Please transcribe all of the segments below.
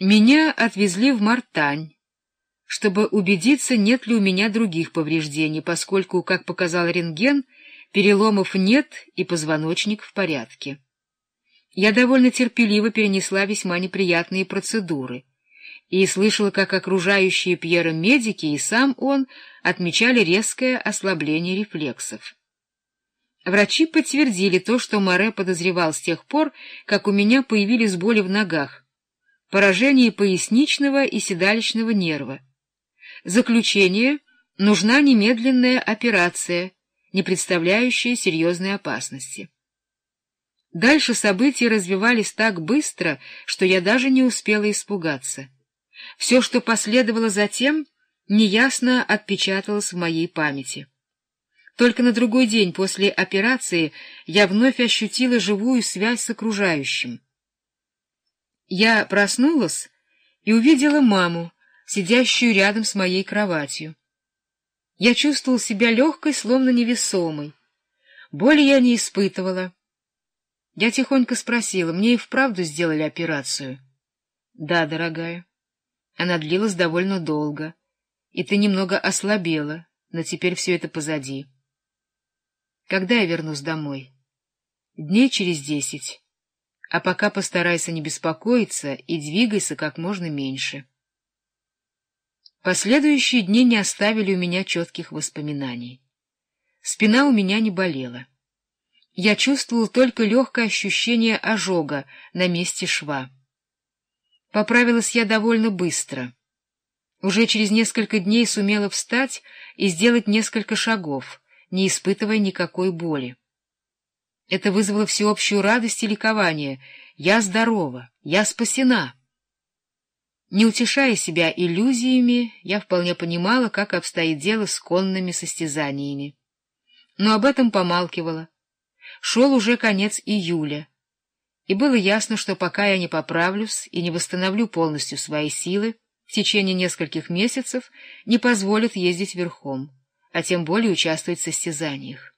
Меня отвезли в Мартань, чтобы убедиться, нет ли у меня других повреждений, поскольку, как показал рентген, переломов нет и позвоночник в порядке. Я довольно терпеливо перенесла весьма неприятные процедуры и слышала, как окружающие Пьера медики и сам он отмечали резкое ослабление рефлексов. Врачи подтвердили то, что Море подозревал с тех пор, как у меня появились боли в ногах, поражение поясничного и седалищного нерва. Заключение — нужна немедленная операция, не представляющая серьезной опасности. Дальше события развивались так быстро, что я даже не успела испугаться. Все, что последовало затем, неясно отпечаталось в моей памяти. Только на другой день после операции я вновь ощутила живую связь с окружающим. Я проснулась и увидела маму, сидящую рядом с моей кроватью. Я чувствовал себя легкой, словно невесомой. Боли я не испытывала. Я тихонько спросила, мне и вправду сделали операцию? — Да, дорогая. Она длилась довольно долго, и ты немного ослабела, но теперь все это позади. Когда я вернусь домой? Дней через десять. А пока постарайся не беспокоиться и двигайся как можно меньше. Последующие дни не оставили у меня четких воспоминаний. Спина у меня не болела. Я чувствовал только легкое ощущение ожога на месте шва. Поправилась я довольно быстро. Уже через несколько дней сумела встать и сделать несколько шагов — не испытывая никакой боли. Это вызвало всеобщую радость и ликование. Я здорова, я спасена. Не утешая себя иллюзиями, я вполне понимала, как обстоит дело с конными состязаниями. Но об этом помалкивала. Шел уже конец июля, и было ясно, что пока я не поправлюсь и не восстановлю полностью свои силы, в течение нескольких месяцев не позволят ездить верхом а тем более участвовать в состязаниях.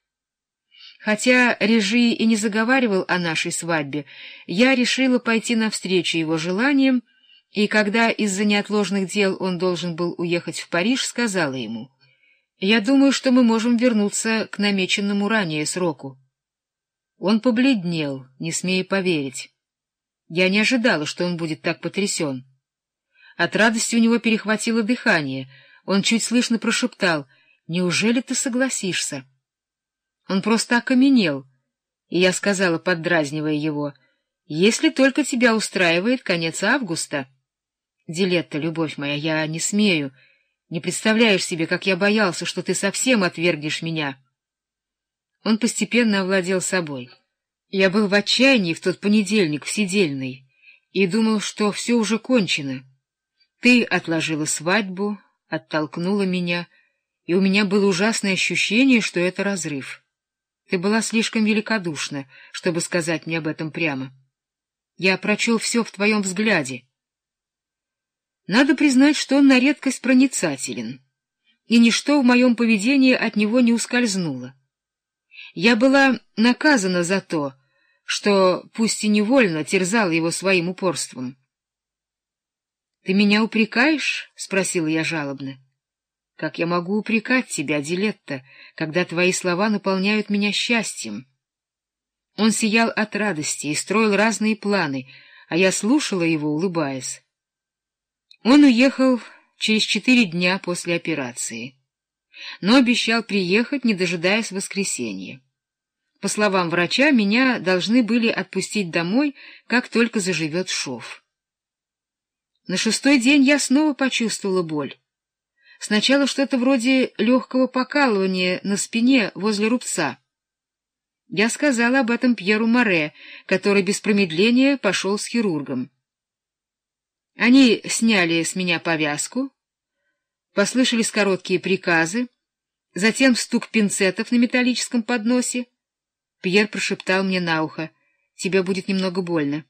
Хотя Режи и не заговаривал о нашей свадьбе, я решила пойти навстречу его желаниям, и когда из-за неотложных дел он должен был уехать в Париж, сказала ему, «Я думаю, что мы можем вернуться к намеченному ранее сроку». Он побледнел, не смея поверить. Я не ожидала, что он будет так потрясен. От радости у него перехватило дыхание, он чуть слышно прошептал — Неужели ты согласишься? Он просто окаменел, и я сказала, поддразнивая его, «Если только тебя устраивает конец августа». «Дилетта, любовь моя, я не смею. Не представляешь себе, как я боялся, что ты совсем отвергнешь меня». Он постепенно овладел собой. Я был в отчаянии в тот понедельник, в сидельной, и думал, что все уже кончено. Ты отложила свадьбу, оттолкнула меня — и у меня было ужасное ощущение, что это разрыв. Ты была слишком великодушна, чтобы сказать мне об этом прямо. Я прочел все в твоем взгляде. Надо признать, что он на редкость проницателен, и ничто в моем поведении от него не ускользнуло. Я была наказана за то, что, пусть и невольно, терзала его своим упорством. — Ты меня упрекаешь? — спросила я жалобно. — как я могу упрекать тебя, Дилетта, когда твои слова наполняют меня счастьем? Он сиял от радости и строил разные планы, а я слушала его, улыбаясь. Он уехал через четыре дня после операции, но обещал приехать, не дожидаясь воскресенья. По словам врача, меня должны были отпустить домой, как только заживет шов. На шестой день я снова почувствовала боль. Сначала что-то вроде легкого покалывания на спине возле рубца. Я сказала об этом Пьеру Море, который без промедления пошел с хирургом. Они сняли с меня повязку, послышались короткие приказы, затем стук пинцетов на металлическом подносе. Пьер прошептал мне на ухо, «Тебе будет немного больно.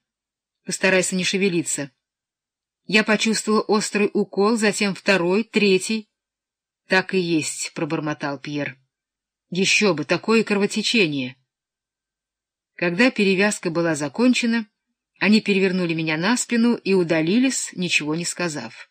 Постарайся не шевелиться». Я почувствовала острый укол, затем второй, третий. — Так и есть, — пробормотал Пьер. — Еще бы, такое кровотечение! Когда перевязка была закончена, Они перевернули меня на спину и удалились, ничего не сказав.